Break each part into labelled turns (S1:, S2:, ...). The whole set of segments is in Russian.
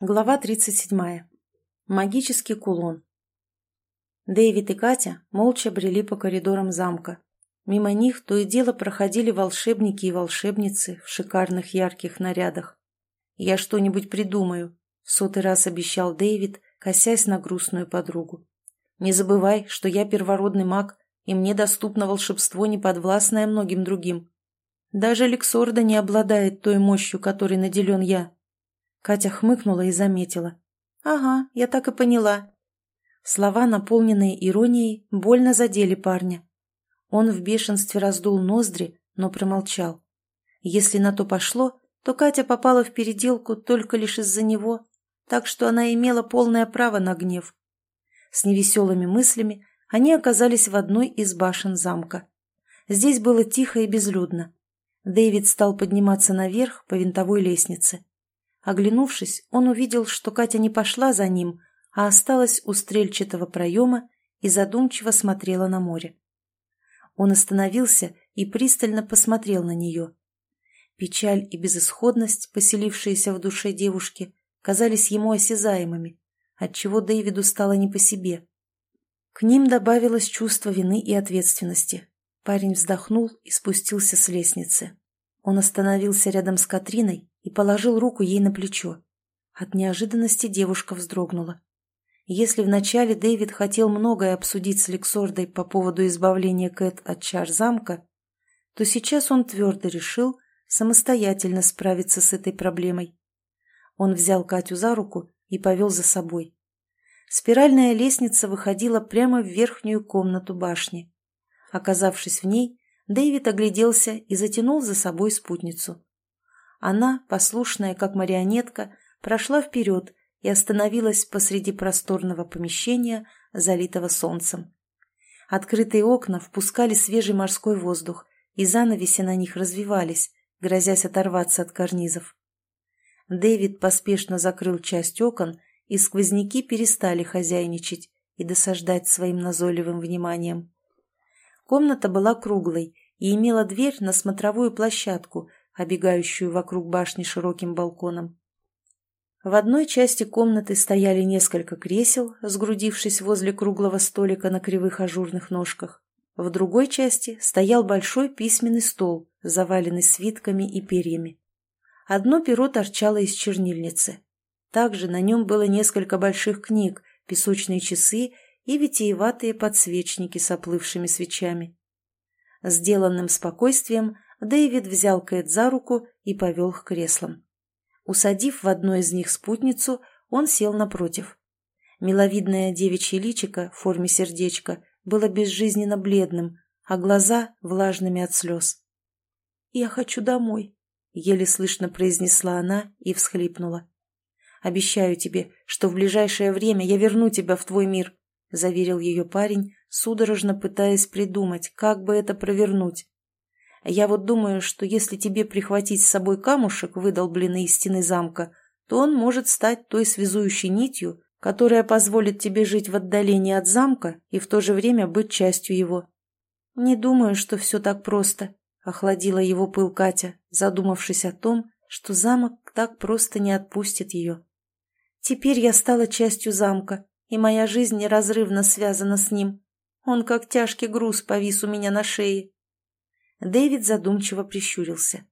S1: Глава 37. Магический кулон. Дэвид и Катя молча брели по коридорам замка. Мимо них то и дело проходили волшебники и волшебницы в шикарных ярких нарядах. «Я что-нибудь придумаю», — в сотый раз обещал Дэвид, косясь на грустную подругу. «Не забывай, что я первородный маг, и мне доступно волшебство, неподвластное многим другим. Даже Лексорда не обладает той мощью, которой наделен я». Катя хмыкнула и заметила. «Ага, я так и поняла». Слова, наполненные иронией, больно задели парня. Он в бешенстве раздул ноздри, но промолчал. Если на то пошло, то Катя попала в переделку только лишь из-за него, так что она имела полное право на гнев. С невеселыми мыслями они оказались в одной из башен замка. Здесь было тихо и безлюдно. Дэвид стал подниматься наверх по винтовой лестнице. Оглянувшись, он увидел, что Катя не пошла за ним, а осталась у стрельчатого проема и задумчиво смотрела на море. Он остановился и пристально посмотрел на нее. Печаль и безысходность, поселившиеся в душе девушки, казались ему осязаемыми, отчего Дэвиду стало не по себе. К ним добавилось чувство вины и ответственности. Парень вздохнул и спустился с лестницы. Он остановился рядом с Катриной и положил руку ей на плечо. От неожиданности девушка вздрогнула. Если вначале Дэвид хотел многое обсудить с Лексордой по поводу избавления Кэт от чар замка, то сейчас он твердо решил самостоятельно справиться с этой проблемой. Он взял Катю за руку и повел за собой. Спиральная лестница выходила прямо в верхнюю комнату башни. Оказавшись в ней, Дэвид огляделся и затянул за собой спутницу. Она, послушная как марионетка, прошла вперед и остановилась посреди просторного помещения, залитого солнцем. Открытые окна впускали свежий морской воздух, и занавеси на них развивались, грозясь оторваться от карнизов. Дэвид поспешно закрыл часть окон, и сквозняки перестали хозяйничать и досаждать своим назойливым вниманием. Комната была круглой и имела дверь на смотровую площадку, обегающую вокруг башни широким балконом. В одной части комнаты стояли несколько кресел, сгрудившись возле круглого столика на кривых ажурных ножках. В другой части стоял большой письменный стол, заваленный свитками и перьями. Одно перо торчало из чернильницы. Также на нем было несколько больших книг, песочные часы и витиеватые подсвечники с оплывшими свечами. Сделанным спокойствием Дэвид взял Кэт за руку и повел к креслам. Усадив в одно из них спутницу, он сел напротив. Миловидное девичье личико в форме сердечка было безжизненно бледным, а глаза влажными от слез. «Я хочу домой», — еле слышно произнесла она и всхлипнула. «Обещаю тебе, что в ближайшее время я верну тебя в твой мир», — заверил ее парень, судорожно пытаясь придумать, как бы это провернуть. Я вот думаю, что если тебе прихватить с собой камушек, выдолбленный из стены замка, то он может стать той связующей нитью, которая позволит тебе жить в отдалении от замка и в то же время быть частью его. Не думаю, что все так просто, — охладила его пыл Катя, задумавшись о том, что замок так просто не отпустит ее. Теперь я стала частью замка, и моя жизнь неразрывно связана с ним. Он как тяжкий груз повис у меня на шее. Дэвид задумчиво прищурился.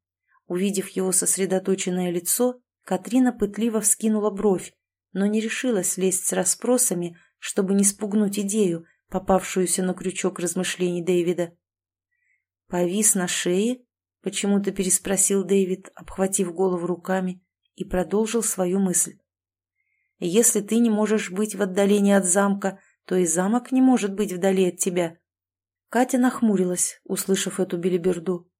S1: Увидев его сосредоточенное лицо, Катрина пытливо вскинула бровь, но не решилась лезть с расспросами, чтобы не спугнуть идею, попавшуюся на крючок размышлений Дэвида. «Повис на шее?» — почему-то переспросил Дэвид, обхватив голову руками, и продолжил свою мысль. «Если ты не можешь быть в отдалении от замка, то и замок не может быть вдали от тебя. Катя нахмурилась, услышав эту белиберду.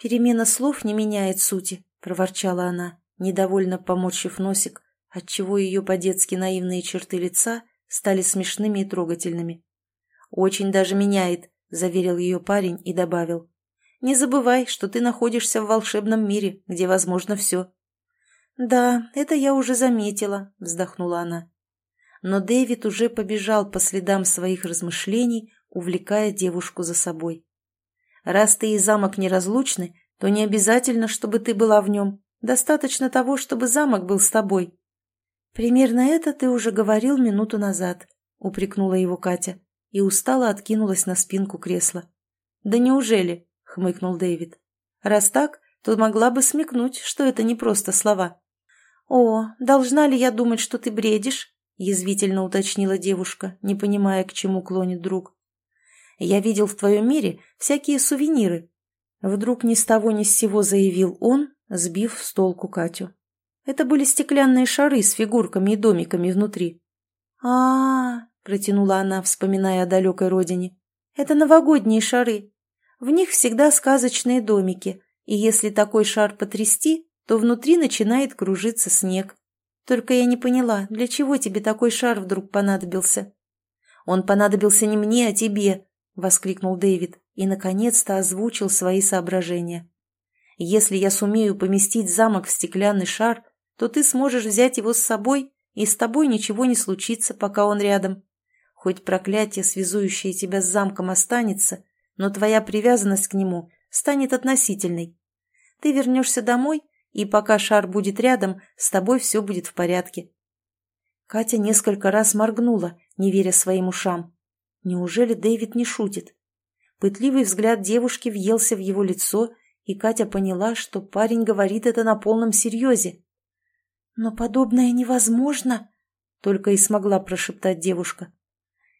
S1: «Перемена слов не меняет сути», — проворчала она, недовольно поморщив носик, отчего ее по-детски наивные черты лица стали смешными и трогательными. «Очень даже меняет», — заверил ее парень и добавил. «Не забывай, что ты находишься в волшебном мире, где возможно все». «Да, это я уже заметила», — вздохнула она. Но Дэвид уже побежал по следам своих размышлений, увлекая девушку за собой. «Раз ты и замок неразлучны, то не обязательно, чтобы ты была в нем. Достаточно того, чтобы замок был с тобой». «Примерно это ты уже говорил минуту назад», — упрекнула его Катя и устало откинулась на спинку кресла. «Да неужели?» — хмыкнул Дэвид. «Раз так, то могла бы смекнуть, что это не просто слова». «О, должна ли я думать, что ты бредишь?» — язвительно уточнила девушка, не понимая, к чему клонит друг. «Я видел в твоем мире всякие сувениры». Вдруг ни с того ни с сего заявил он, сбив с толку Катю. Это были стеклянные шары с фигурками и домиками внутри. а, -а, -а протянула она, вспоминая о далекой родине. «Это новогодние шары. В них всегда сказочные домики, и если такой шар потрясти, то внутри начинает кружиться снег. Только я не поняла, для чего тебе такой шар вдруг понадобился?» «Он понадобился не мне, а тебе», — воскликнул Дэвид и, наконец-то, озвучил свои соображения. «Если я сумею поместить замок в стеклянный шар, то ты сможешь взять его с собой, и с тобой ничего не случится, пока он рядом. Хоть проклятие, связующее тебя с замком, останется, но твоя привязанность к нему станет относительной. Ты вернешься домой, и пока шар будет рядом, с тобой все будет в порядке. Катя несколько раз моргнула, не веря своим ушам. Неужели Дэвид не шутит? Пытливый взгляд девушки въелся в его лицо, и Катя поняла, что парень говорит это на полном серьезе. «Но подобное невозможно!» — только и смогла прошептать девушка.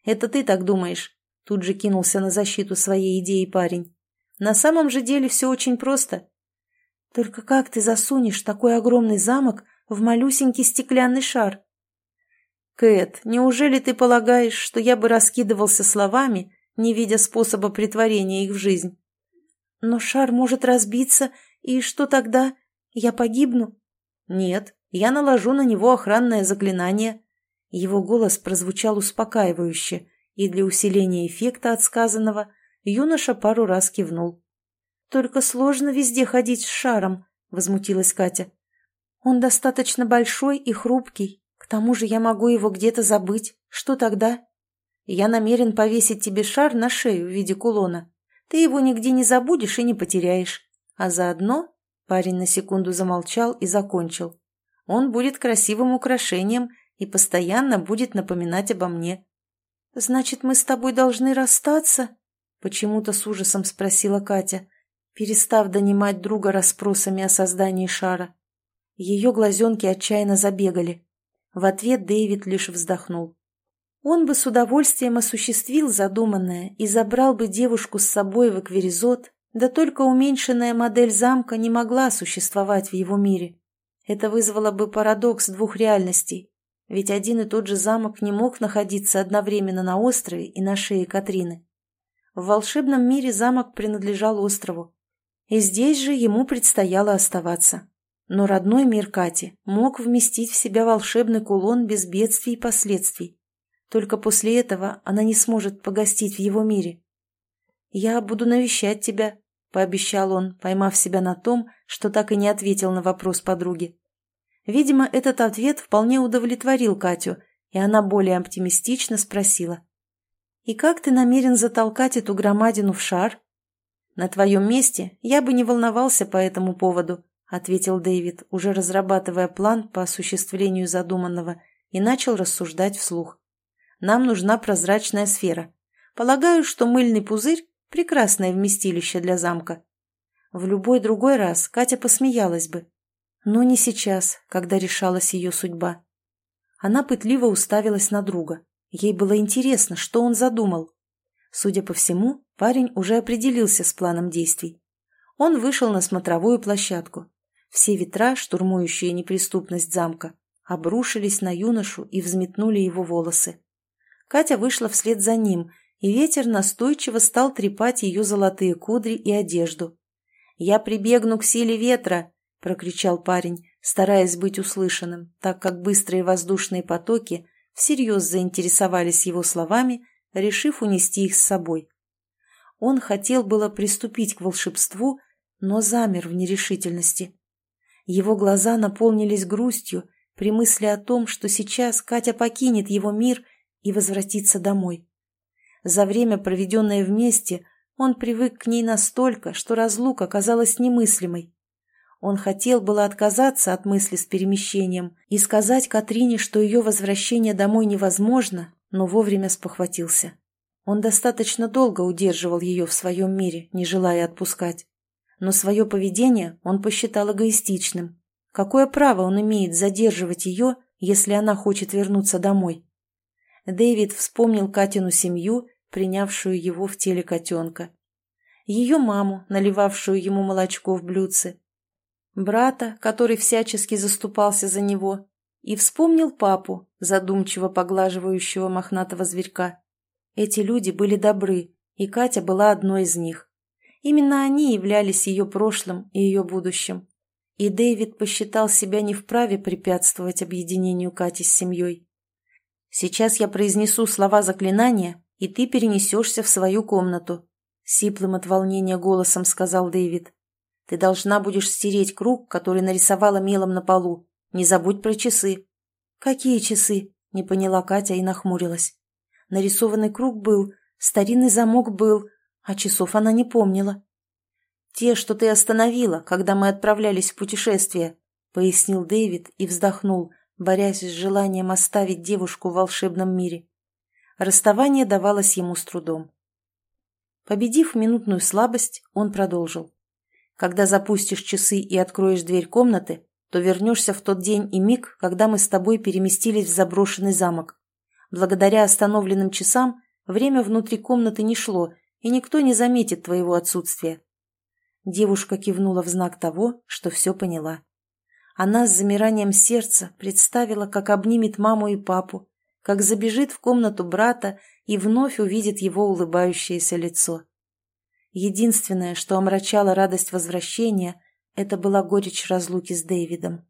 S1: Это ты так думаешь?» Тут же кинулся на защиту своей идеи парень. «На самом же деле все очень просто. Только как ты засунешь такой огромный замок в малюсенький стеклянный шар?» «Кэт, неужели ты полагаешь, что я бы раскидывался словами, не видя способа притворения их в жизнь?» «Но шар может разбиться, и что тогда? Я погибну?» «Нет, я наложу на него охранное заклинание, его голос прозвучал успокаивающе, и для усиления эффекта от сказанного юноша пару раз кивнул. «Только сложно везде ходить с шаром», — возмутилась Катя. «Он достаточно большой и хрупкий. Тому же я могу его где-то забыть. Что тогда?» «Я намерен повесить тебе шар на шею в виде кулона. Ты его нигде не забудешь и не потеряешь. А заодно...» Парень на секунду замолчал и закончил. «Он будет красивым украшением и постоянно будет напоминать обо мне. «Значит, мы с тобой должны расстаться?» Почему-то с ужасом спросила Катя, перестав донимать друга расспросами о создании шара. Ее глазенки отчаянно забегали. В ответ Дэвид лишь вздохнул. Он бы с удовольствием осуществил задуманное и забрал бы девушку с собой в эквиризот, да только уменьшенная модель замка не могла существовать в его мире. Это вызвало бы парадокс двух реальностей ведь один и тот же замок не мог находиться одновременно на острове и на шее Катрины. В волшебном мире замок принадлежал острову, и здесь же ему предстояло оставаться. Но родной мир Кати мог вместить в себя волшебный кулон без бедствий и последствий. Только после этого она не сможет погостить в его мире. «Я буду навещать тебя», — пообещал он, поймав себя на том, что так и не ответил на вопрос подруги. Видимо, этот ответ вполне удовлетворил Катю, и она более оптимистично спросила. «И как ты намерен затолкать эту громадину в шар?» «На твоем месте я бы не волновался по этому поводу», ответил Дэвид, уже разрабатывая план по осуществлению задуманного, и начал рассуждать вслух. «Нам нужна прозрачная сфера. Полагаю, что мыльный пузырь – прекрасное вместилище для замка». В любой другой раз Катя посмеялась бы, но не сейчас, когда решалась ее судьба. Она пытливо уставилась на друга. Ей было интересно, что он задумал. Судя по всему, парень уже определился с планом действий. Он вышел на смотровую площадку. Все ветра, штурмующие неприступность замка, обрушились на юношу и взметнули его волосы. Катя вышла вслед за ним, и ветер настойчиво стал трепать ее золотые кудри и одежду. «Я прибегну к силе ветра!» прокричал парень, стараясь быть услышанным, так как быстрые воздушные потоки всерьез заинтересовались его словами, решив унести их с собой. Он хотел было приступить к волшебству, но замер в нерешительности. Его глаза наполнились грустью при мысли о том, что сейчас Катя покинет его мир и возвратится домой. За время, проведенное вместе, он привык к ней настолько, что разлука казалась немыслимой. Он хотел было отказаться от мысли с перемещением и сказать Катрине, что ее возвращение домой невозможно, но вовремя спохватился. Он достаточно долго удерживал ее в своем мире, не желая отпускать. Но свое поведение он посчитал эгоистичным. Какое право он имеет задерживать ее, если она хочет вернуться домой? Дэвид вспомнил Катину семью, принявшую его в теле котенка. Ее маму, наливавшую ему молочко в блюдце, брата, который всячески заступался за него, и вспомнил папу, задумчиво поглаживающего мохнатого зверька. Эти люди были добры, и Катя была одной из них. Именно они являлись ее прошлым и ее будущим. И Дэвид посчитал себя не вправе препятствовать объединению Кати с семьей. «Сейчас я произнесу слова заклинания, и ты перенесешься в свою комнату», — сиплым от волнения голосом сказал Дэвид. Ты должна будешь стереть круг, который нарисовала мелом на полу. Не забудь про часы». «Какие часы?» — не поняла Катя и нахмурилась. Нарисованный круг был, старинный замок был, а часов она не помнила. «Те, что ты остановила, когда мы отправлялись в путешествие», — пояснил Дэвид и вздохнул, борясь с желанием оставить девушку в волшебном мире. Расставание давалось ему с трудом. Победив минутную слабость, он продолжил. Когда запустишь часы и откроешь дверь комнаты, то вернешься в тот день и миг, когда мы с тобой переместились в заброшенный замок. Благодаря остановленным часам время внутри комнаты не шло, и никто не заметит твоего отсутствия. Девушка кивнула в знак того, что все поняла. Она с замиранием сердца представила, как обнимет маму и папу, как забежит в комнату брата и вновь увидит его улыбающееся лицо. Единственное, что омрачало радость возвращения, это была горечь разлуки с Дэвидом.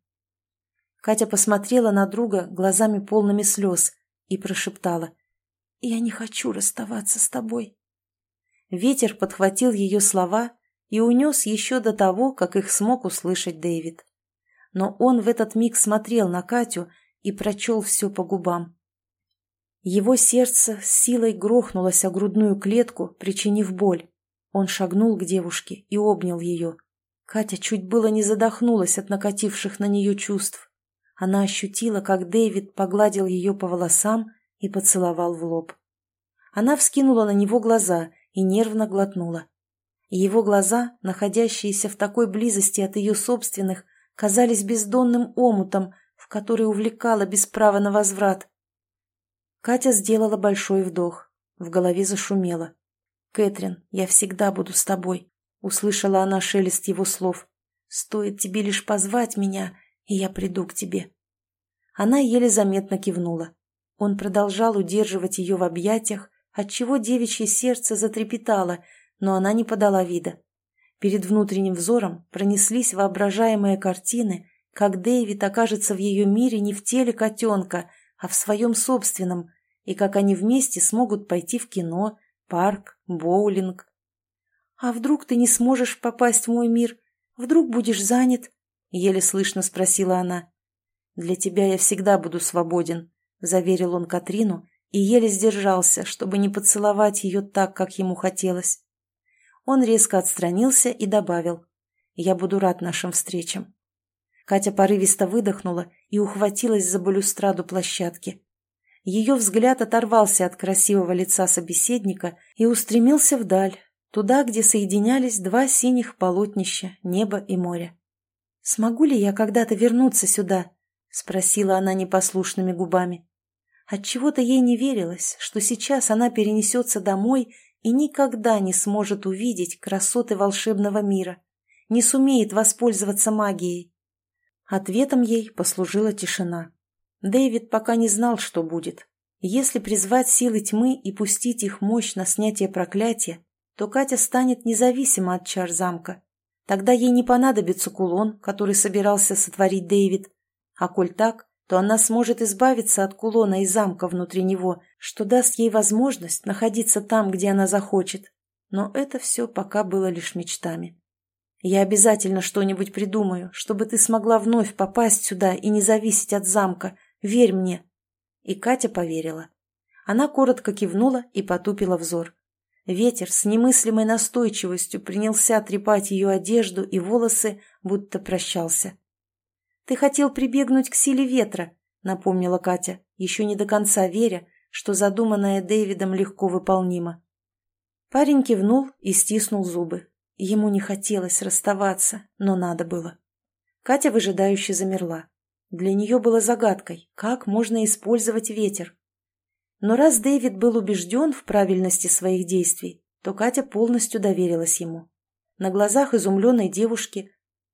S1: Катя посмотрела на друга глазами полными слез и прошептала «Я не хочу расставаться с тобой». Ветер подхватил ее слова и унес еще до того, как их смог услышать Дэвид. Но он в этот миг смотрел на Катю и прочел все по губам. Его сердце с силой грохнулось о грудную клетку, причинив боль. Он шагнул к девушке и обнял ее. Катя чуть было не задохнулась от накативших на нее чувств. Она ощутила, как Дэвид погладил ее по волосам и поцеловал в лоб. Она вскинула на него глаза и нервно глотнула. Его глаза, находящиеся в такой близости от ее собственных, казались бездонным омутом, в который увлекала без права на возврат. Катя сделала большой вдох. В голове зашумело. «Кэтрин, я всегда буду с тобой», — услышала она шелест его слов. «Стоит тебе лишь позвать меня, и я приду к тебе». Она еле заметно кивнула. Он продолжал удерживать ее в объятиях, отчего девичье сердце затрепетало, но она не подала вида. Перед внутренним взором пронеслись воображаемые картины, как Дэвид окажется в ее мире не в теле котенка, а в своем собственном, и как они вместе смогут пойти в кино, парк, боулинг. «А вдруг ты не сможешь попасть в мой мир? Вдруг будешь занят?» — еле слышно спросила она. «Для тебя я всегда буду свободен», — заверил он Катрину и еле сдержался, чтобы не поцеловать ее так, как ему хотелось. Он резко отстранился и добавил, «Я буду рад нашим встречам». Катя порывисто выдохнула и ухватилась за балюстраду площадки. Ее взгляд оторвался от красивого лица собеседника и устремился вдаль, туда, где соединялись два синих полотнища, небо и море. «Смогу ли я когда-то вернуться сюда?» — спросила она непослушными губами. Отчего-то ей не верилось, что сейчас она перенесется домой и никогда не сможет увидеть красоты волшебного мира, не сумеет воспользоваться магией. Ответом ей послужила тишина. Дэвид пока не знал, что будет. Если призвать силы тьмы и пустить их мощь на снятие проклятия, то Катя станет независима от чар замка. Тогда ей не понадобится кулон, который собирался сотворить Дэвид. А коль так, то она сможет избавиться от кулона и замка внутри него, что даст ей возможность находиться там, где она захочет. Но это все пока было лишь мечтами. Я обязательно что-нибудь придумаю, чтобы ты смогла вновь попасть сюда и не зависеть от замка, Верь мне!» И Катя поверила. Она коротко кивнула и потупила взор. Ветер с немыслимой настойчивостью принялся трепать ее одежду и волосы, будто прощался. «Ты хотел прибегнуть к силе ветра», — напомнила Катя, еще не до конца веря, что задуманное Дэвидом легко выполнимо. Парень кивнул и стиснул зубы. Ему не хотелось расставаться, но надо было. Катя выжидающе замерла. Для нее было загадкой, как можно использовать ветер. Но раз Дэвид был убежден в правильности своих действий, то Катя полностью доверилась ему. На глазах изумленной девушки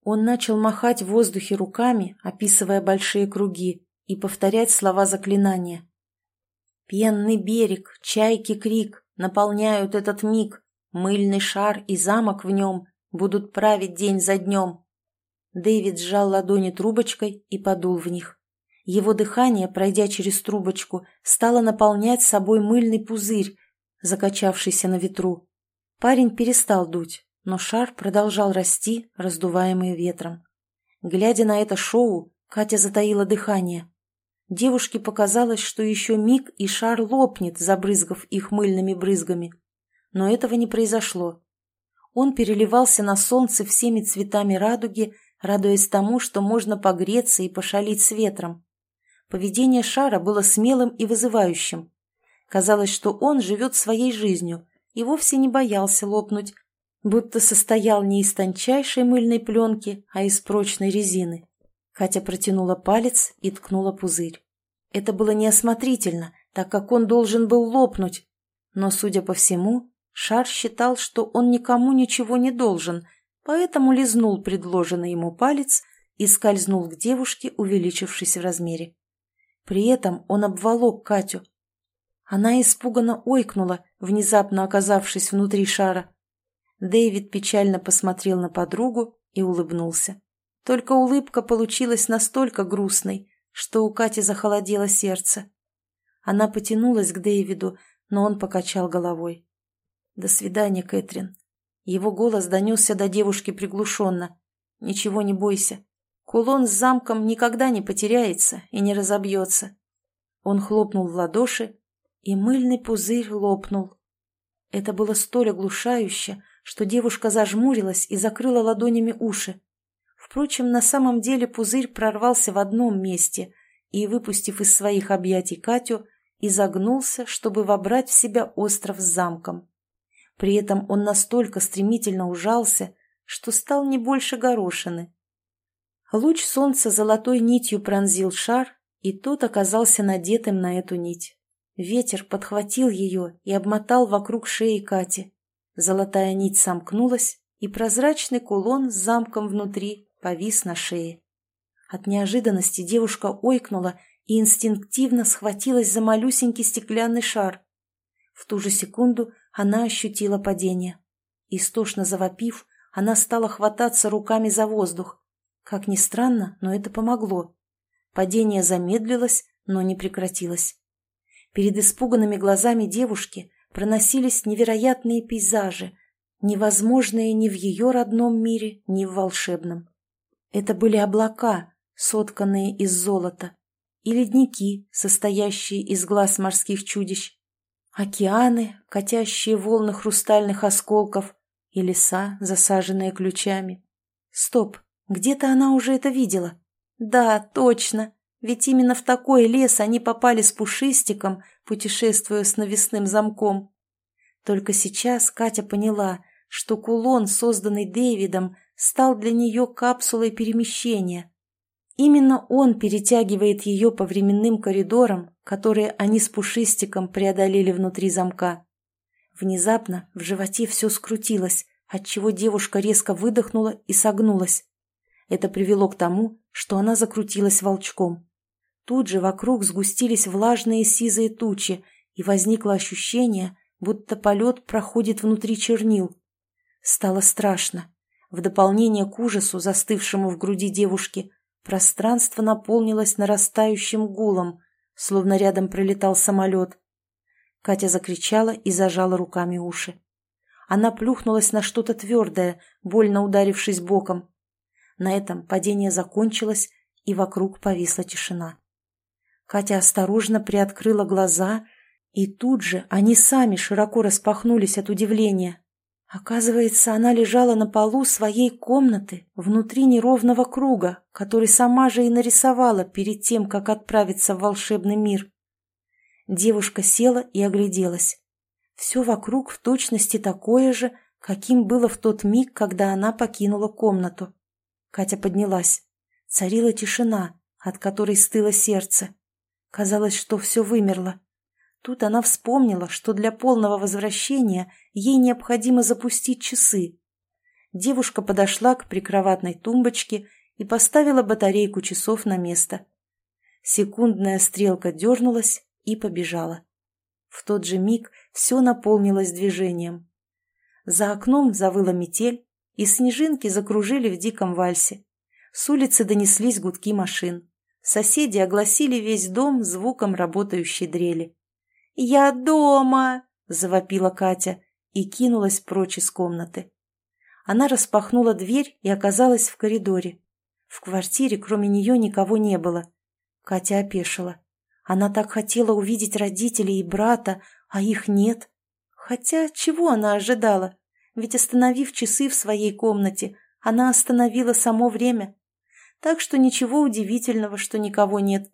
S1: он начал махать в воздухе руками, описывая большие круги, и повторять слова заклинания. «Пенный берег, чайки крик наполняют этот миг, мыльный шар и замок в нем будут править день за днем». Дэвид сжал ладони трубочкой и подул в них. Его дыхание, пройдя через трубочку, стало наполнять собой мыльный пузырь, закачавшийся на ветру. Парень перестал дуть, но шар продолжал расти, раздуваемый ветром. Глядя на это шоу, Катя затаила дыхание. Девушке показалось, что еще миг, и шар лопнет, забрызгав их мыльными брызгами. Но этого не произошло. Он переливался на солнце всеми цветами радуги, радуясь тому, что можно погреться и пошалить с ветром. Поведение шара было смелым и вызывающим. Казалось, что он живет своей жизнью и вовсе не боялся лопнуть, будто состоял не из тончайшей мыльной пленки, а из прочной резины. Катя протянула палец и ткнула пузырь. Это было неосмотрительно, так как он должен был лопнуть. Но, судя по всему, Шар считал, что он никому ничего не должен, поэтому лизнул предложенный ему палец и скользнул к девушке, увеличившись в размере. При этом он обволок Катю. Она испуганно ойкнула, внезапно оказавшись внутри шара. Дэвид печально посмотрел на подругу и улыбнулся. Только улыбка получилась настолько грустной, что у Кати захолодело сердце. Она потянулась к Дэвиду, но он покачал головой. «До свидания, Кэтрин». Его голос донесся до девушки приглушенно. «Ничего не бойся. Кулон с замком никогда не потеряется и не разобьется». Он хлопнул в ладоши, и мыльный пузырь лопнул. Это было столь оглушающе, что девушка зажмурилась и закрыла ладонями уши. Впрочем, на самом деле пузырь прорвался в одном месте и, выпустив из своих объятий Катю, изогнулся, чтобы вобрать в себя остров с замком. При этом он настолько стремительно ужался, что стал не больше горошины. Луч солнца золотой нитью пронзил шар, и тот оказался надетым на эту нить. Ветер подхватил ее и обмотал вокруг шеи Кати. Золотая нить сомкнулась, и прозрачный кулон с замком внутри повис на шее. От неожиданности девушка ойкнула и инстинктивно схватилась за малюсенький стеклянный шар. В ту же секунду она ощутила падение. Истошно завопив, она стала хвататься руками за воздух. Как ни странно, но это помогло. Падение замедлилось, но не прекратилось. Перед испуганными глазами девушки проносились невероятные пейзажи, невозможные ни в ее родном мире, ни в волшебном. Это были облака, сотканные из золота, и ледники, состоящие из глаз морских чудищ, океаны, катящие волны хрустальных осколков, и леса, засаженные ключами. Стоп, где-то она уже это видела. Да, точно, ведь именно в такой лес они попали с Пушистиком, путешествуя с навесным замком. Только сейчас Катя поняла, что кулон, созданный Дэвидом, стал для нее капсулой перемещения. Именно он перетягивает ее по временным коридорам, которые они с Пушистиком преодолели внутри замка. Внезапно в животе все скрутилось, отчего девушка резко выдохнула и согнулась. Это привело к тому, что она закрутилась волчком. Тут же вокруг сгустились влажные сизые тучи, и возникло ощущение, будто полет проходит внутри чернил. Стало страшно. В дополнение к ужасу, застывшему в груди девушки, пространство наполнилось нарастающим гулом, словно рядом пролетал самолет. Катя закричала и зажала руками уши. Она плюхнулась на что-то твердое, больно ударившись боком. На этом падение закончилось, и вокруг повисла тишина. Катя осторожно приоткрыла глаза, и тут же они сами широко распахнулись от удивления. Оказывается, она лежала на полу своей комнаты, внутри неровного круга, который сама же и нарисовала перед тем, как отправиться в волшебный мир. Девушка села и огляделась. Все вокруг в точности такое же, каким было в тот миг, когда она покинула комнату. Катя поднялась. Царила тишина, от которой стыло сердце. Казалось, что все вымерло. Тут она вспомнила, что для полного возвращения ей необходимо запустить часы. Девушка подошла к прикроватной тумбочке и поставила батарейку часов на место. Секундная стрелка дернулась и побежала. В тот же миг все наполнилось движением. За окном завыла метель, и снежинки закружили в диком вальсе. С улицы донеслись гудки машин. Соседи огласили весь дом звуком работающей дрели. «Я дома!» – завопила Катя и кинулась прочь из комнаты. Она распахнула дверь и оказалась в коридоре. В квартире кроме нее никого не было. Катя опешила. Она так хотела увидеть родителей и брата, а их нет. Хотя чего она ожидала? Ведь остановив часы в своей комнате, она остановила само время. Так что ничего удивительного, что никого нет.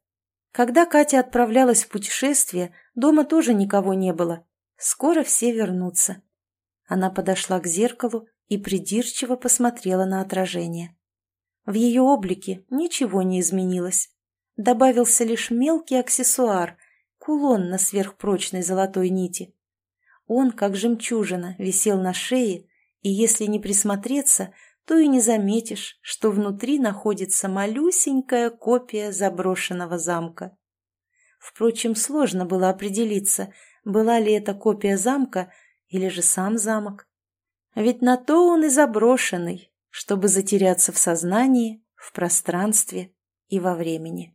S1: Когда Катя отправлялась в путешествие, дома тоже никого не было. Скоро все вернутся. Она подошла к зеркалу и придирчиво посмотрела на отражение. В ее облике ничего не изменилось. Добавился лишь мелкий аксессуар – кулон на сверхпрочной золотой нити. Он, как жемчужина, висел на шее, и если не присмотреться, то и не заметишь, что внутри находится малюсенькая копия заброшенного замка. Впрочем, сложно было определиться, была ли это копия замка или же сам замок. Ведь на то он и заброшенный, чтобы затеряться в сознании, в пространстве и во времени.